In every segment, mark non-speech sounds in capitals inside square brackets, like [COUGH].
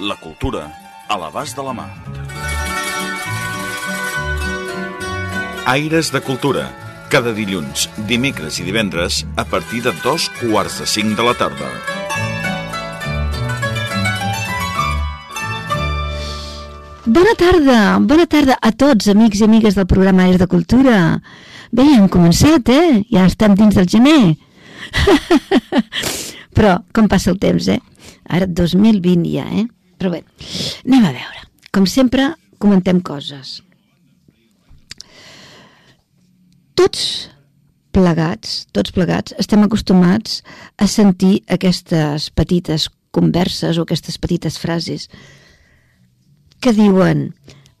La cultura a l'abast de la mà. Aires de Cultura. Cada dilluns, dimecres i divendres a partir de dos quarts de cinc de la tarda. Bona tarda, bona tarda a tots, amics i amigues del programa Aires de Cultura. Bé, hem començat, eh? Ja estem dins del gener. [LAUGHS] Però, com passa el temps, eh? Ara 2020 ja, eh? Però bé, anem a veure. Com sempre, comentem coses. Tots plegats, tots plegats, estem acostumats a sentir aquestes petites converses o aquestes petites frases que diuen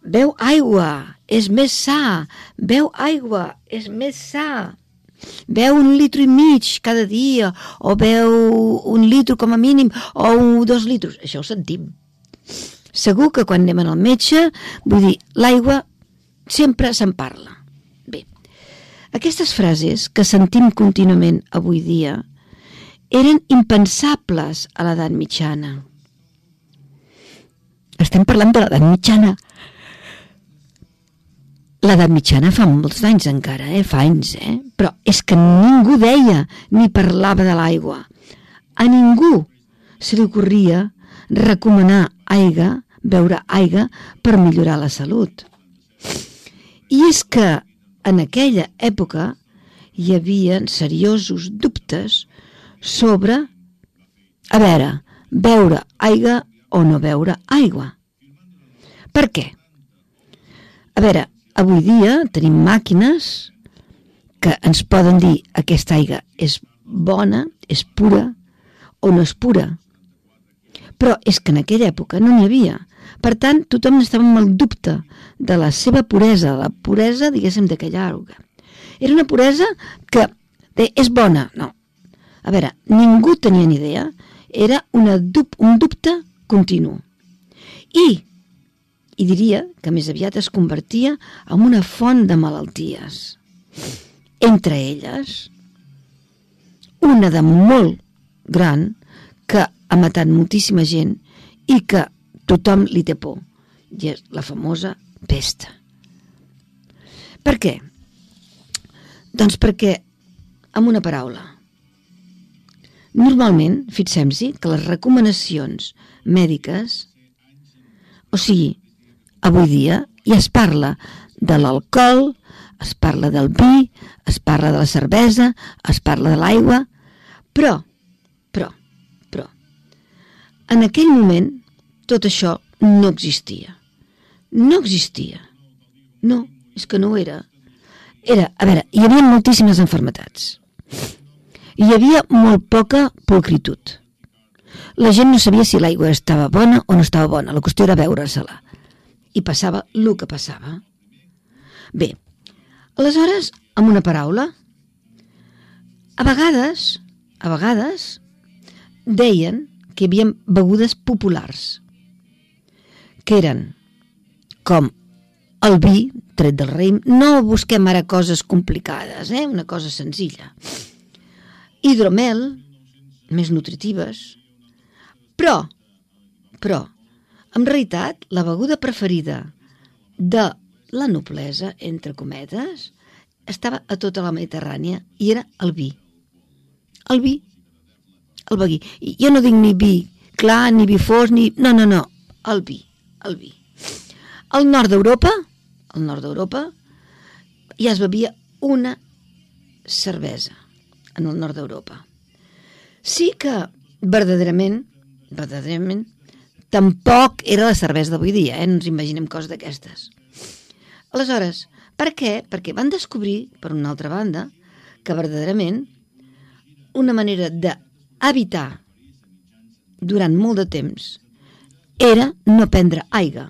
beu aigua, és més sa, beu aigua, és més sa, beu un litro i mig cada dia, o beu un litro com a mínim, o dos litros, això ho sentim. Segur que quan anem al metge, vull dir, l'aigua sempre se'n parla. Bé, aquestes frases que sentim contínuament avui dia eren impensables a l'edat mitjana estem parlant de l'edat mitjana. L'edat mitjana fa molts anys encara, eh? fa anys, eh? però és que ningú deia ni parlava de l'aigua. A ningú se li ocorria recomanar aigua, beure aigua per millorar la salut. I és que en aquella època hi havia seriosos dubtes sobre, a veure, beure aigua o no beure aigua. Per què? A veure, avui dia tenim màquines que ens poden dir aquesta aigua és bona, és pura o no és pura. Però és que en aquella època no n'hi havia. Per tant, tothom estava amb el dubte de la seva puresa, la puresa, diguéssim, d'aquella aigua. Era una puresa que de, és bona, no. A veure, ningú tenia ni idea. Era una dub, un dubte continu. I, i diria que més aviat es convertia en una font de malalties. Entre elles, una de molt gran que ha matat moltíssima gent i que tothom li té por, i és la famosa pesta. Per què? Doncs perquè, amb una paraula, normalment, fixem-s'hi que les recomanacions mèdiques, o sigui, avui dia ja es parla de l'alcohol, es parla del vi, es parla de la cervesa, es parla de l'aigua, però, però, però, en aquell moment tot això no existia. No existia. No, és que no era. Era, a veure, hi havia moltíssimes enfermetats. Hi havia molt poca pulcritud. La gent no sabia si l'aigua estava bona o no estava bona, la qüestió era veure-se-la. I passava el que passava. Bé, aleshores, amb una paraula, a vegades, a vegades, deien que hi havia begudes populars, que eren com el vi, tret del raïm, no busquem ara coses complicades, eh? una cosa senzilla. Hidromel, més nutritives, però, però, en realitat, la beguda preferida de la noblesa, entre cometes, estava a tota la Mediterrània i era el vi. El vi. El vi. Jo no dic ni vi clar, ni vi fos, ni... No, no, no. El vi. El vi. Al nord d'Europa, al nord d'Europa, ja es bevia una cervesa en el nord d'Europa. Sí que verdaderament verdaderament, tampoc era la cervesa d'avui dia, eh? no ens imaginem coses d'aquestes. Aleshores, per què? Perquè van descobrir, per una altra banda, que verdaderament una manera d'evitar durant molt de temps era no prendre aigua.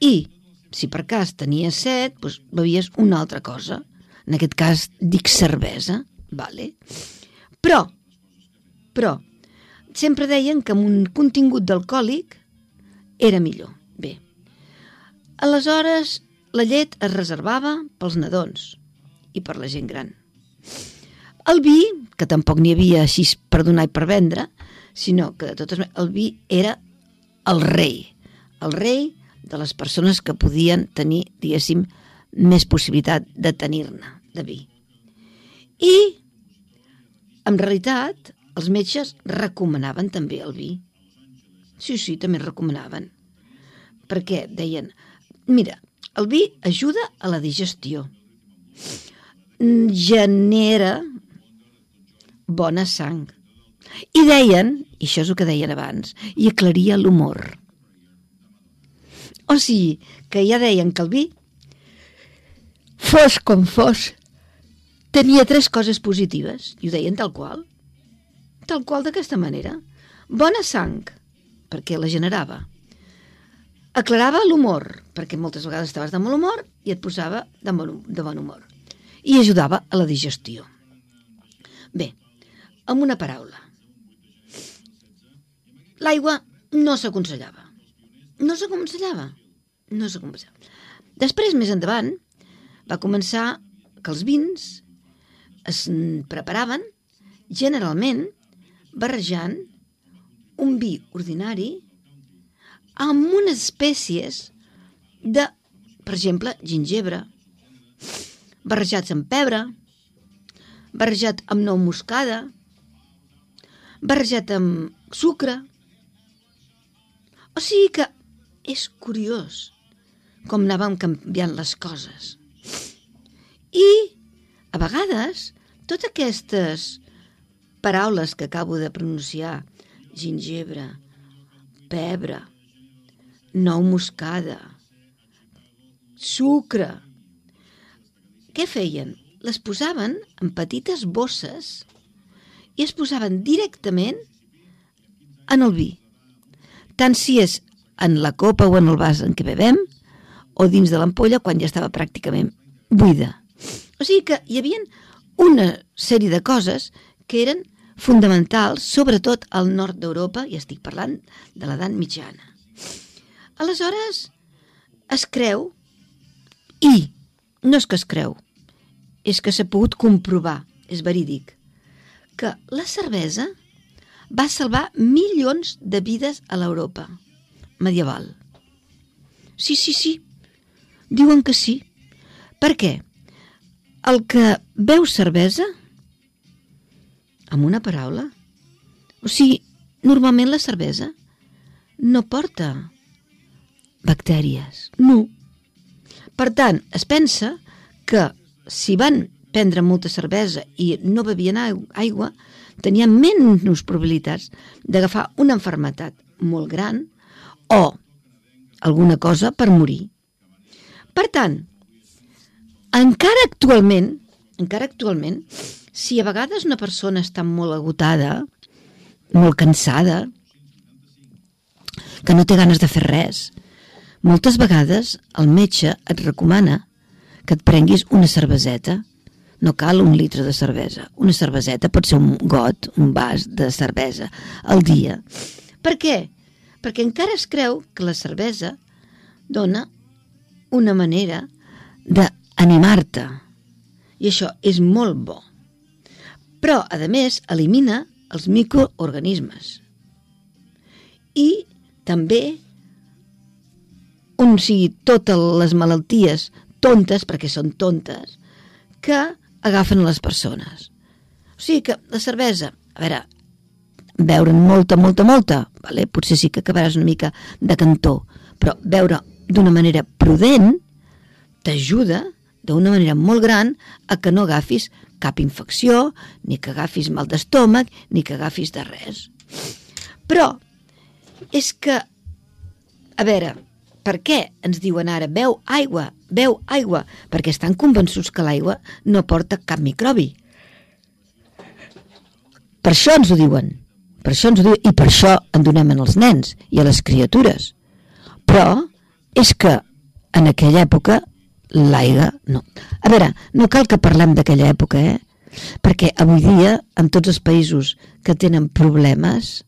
I, si per cas tenies set, doncs bevies una altra cosa. En aquest cas dic cervesa, vale? Però, però, sempre deien que amb un contingut d'alcohòlic era millor. Bé, aleshores la llet es reservava pels nadons i per la gent gran. El vi, que tampoc n'hi havia així per donar i per vendre, sinó que de totes el vi era el rei, el rei de les persones que podien tenir, diguéssim, més possibilitat de tenir-ne, de vi. I, en realitat, els metges recomanaven també el vi. Sí, sí, també recomanaven. Perquè deien, mira, el vi ajuda a la digestió, genera bona sang, i deien, i això és el que deien abans, i aclaria l'humor. O sigui, que ja deien que el vi, fos com fos, tenia tres coses positives, i ho deien tal qual. Tal qual d'aquesta manera. Bona sang, perquè la generava. Aclarava l'humor, perquè moltes vegades estaves de mal humor i et posava de bon, de bon humor. I ajudava a la digestió. Bé, amb una paraula, l'aigua no s'aconsellava. No s'aconsellava. No s'aconsellava. Després, més endavant, va començar que els vins es preparaven generalment barrejant un vi ordinari amb unes espècies de, per exemple, gingebre, barrejats amb pebre, barrejat amb nou moscada, barrejat amb sucre, o sigui que és curiós com anàvem canviant les coses. I, a vegades, totes aquestes paraules que acabo de pronunciar, gingebre, pebre, nou moscada, sucre, què feien? Les posaven en petites bosses i es posaven directament en el vi tant si és en la copa o en el vas en què bevem, o dins de l'ampolla quan ja estava pràcticament buida. O sigui que hi havia una sèrie de coses que eren fonamentals, sobretot al nord d'Europa, i estic parlant de l'edat mitjana. Aleshores, es creu, i no és que es creu, és que s'ha pogut comprovar, és verídic, que la cervesa va salvar milions de vides a l'Europa medieval. Sí, sí, sí. Diuen que sí. Per què? El que veu cervesa, amb una paraula, o sigui, normalment la cervesa no porta bactèries, no. Per tant, es pensa que si van prendre molta cervesa i no bevien aigua, tenia menys probabilitats d'agafar una enfermetat molt gran o alguna cosa per morir. Per tant, encara actualment, encara actualment, si a vegades una persona està molt agotada, molt cansada, que no té ganes de fer res, moltes vegades el metge et recomana que et prenguis una cerveseta no cal un litre de cervesa. Una cerveseta pot ser un got, un vas de cervesa al dia. Per què? Perquè encara es creu que la cervesa dona una manera d'animar-te. I això és molt bo. Però, a més, elimina els microorganismes. I també un, sigui, totes les malalties tontes, perquè són tontes, que agafen les persones. O sigui que la cervesa, a veure, beure'n molta, molta, molta, vale? potser sí que acabaràs una mica de cantó, però beure d'una manera prudent t'ajuda d'una manera molt gran a que no agafis cap infecció, ni que agafis mal d'estómac, ni que agafis de res. Però és que, a veure, per què ens diuen ara beu aigua, beu aigua? Perquè estan convençuts que l'aigua no porta cap microbi. Per això ens ho diuen. per això ens ho diu, i per això en donem als nens i a les criatures. Però és que en aquella època l'aigua no. A veure, no cal que parlem d'aquella època, eh? Perquè avui dia, en tots els països que tenen problemes,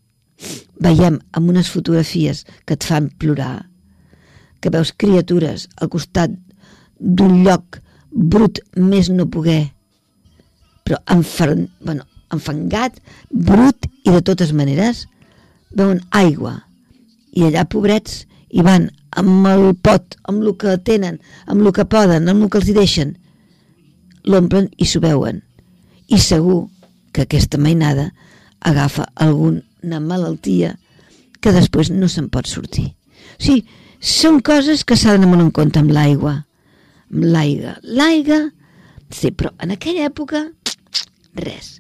veiem amb unes fotografies que et fan plorar, que veus criatures al costat d'un lloc brut més no poder, però enfar, bueno, enfangat, brut i de totes maneres, veuen aigua i allà, pobrets, hi van amb el pot, amb el que tenen, amb el que poden, amb el que els hi deixen, l'omplen i s'ho veuen. I segur que aquesta mainada agafa alguna malaltia que després no se'n pot sortir. O sigui, són coses que s'han de en compte amb l'aigua. L'aigua. L'aigua, sí, però en aquella època, res.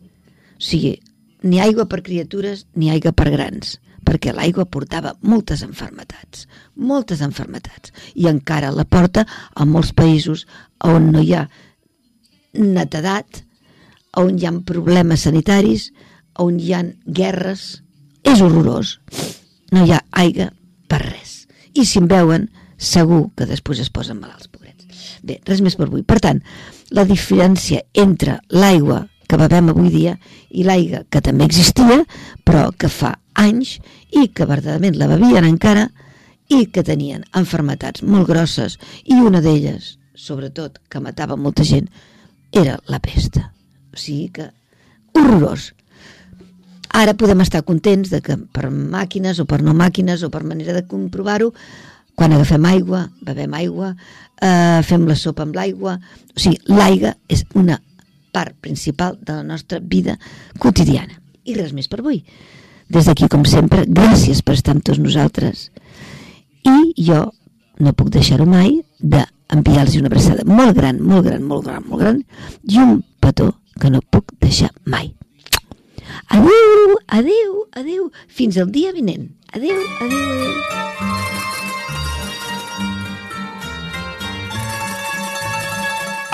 O sigui, ni aigua per criatures ni aigua per grans perquè l'aigua portava moltes enfermetats, moltes enfermetats, i encara la porta a molts països on no hi ha netedat, on hi ha problemes sanitaris, on hi ha guerres, és horrorós. No hi ha aigua per res. I si en veuen, segur que després es posen malalts, pobrets. Bé, res més per avui. Per tant, la diferència entre l'aigua que bevem avui dia i l'aigua que també existia, però que fa anys i que verdaderament la bevien encara i que tenien enfermetats molt grosses i una d'elles, sobretot, que matava molta gent, era la pesta. O sigui que horrorós. Ara podem estar contents de que per màquines o per no màquines o per manera de comprovar-ho, quan agafem aigua, bevem aigua, eh, fem la sopa amb l'aigua, o sigui, l'aigua és una part principal de la nostra vida quotidiana. I res més per avui. Des d'aquí, com sempre, gràcies per estar amb tots nosaltres. I jo no puc deixar-ho mai d'enviar-los una abraçada molt gran, molt gran, molt gran, molt gran i un petó que no puc deixar mai. Adeu, adeu, adeu, fins al dia vinent. Adeu, adeu, adeu.